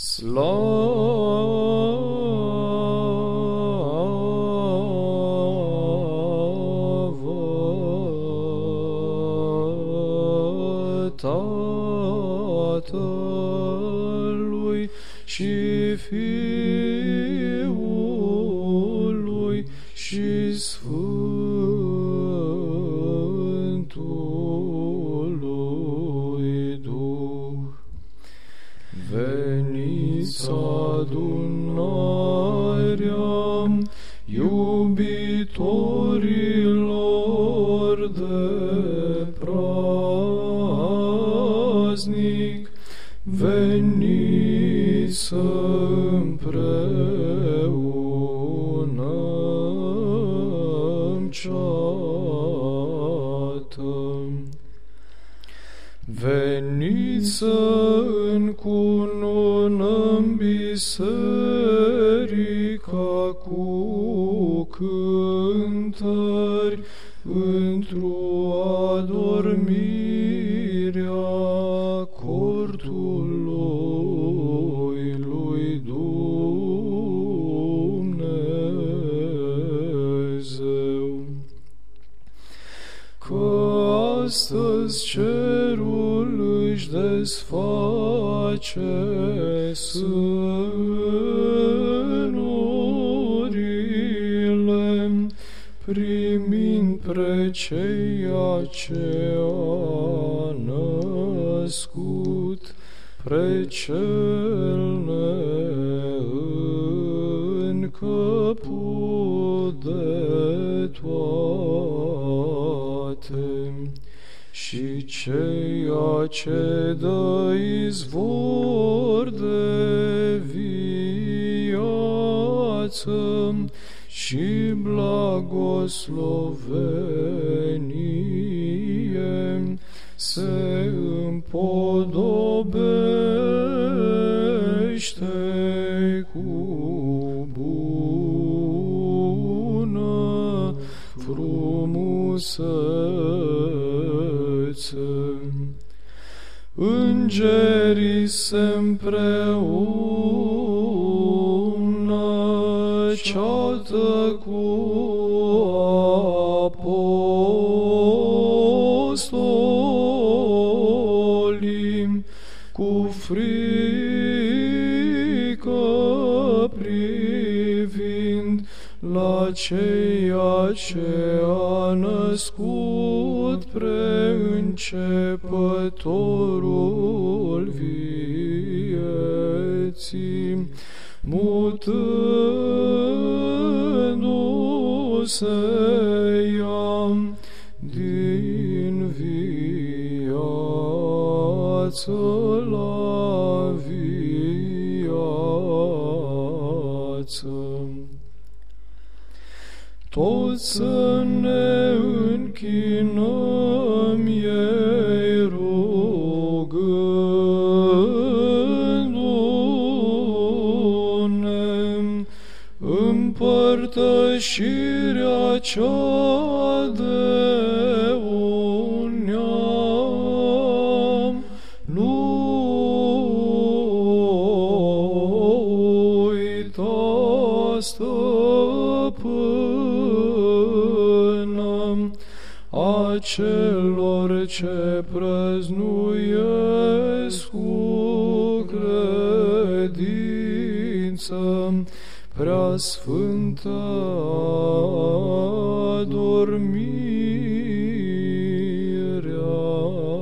Slavă Tatălui și Fiului de praznic, veniți să împreună ceată. Veniți să încununăm biserica cu cântări într-o adormirea cortului lui Dumnezeu. Că astăzi cerul își desface sânurile, primind pre ceea ce a născut, pre cel neîncăput de toate. Și ceea ce dă izvor de viață și blagoslovenie se împodobește cu bună frumusețe. Îngerii se împreună ceată cu apostolii, cu frică privind la ceea ce a născut preîncepătorul vieții, mutându-se seiam din viață la viață. Toți să ne închinăm ei, împărtășirea cea de un neam. Nu uita, stăpână, acelor ce prăznuiesc cu credință Preasfântă adormire,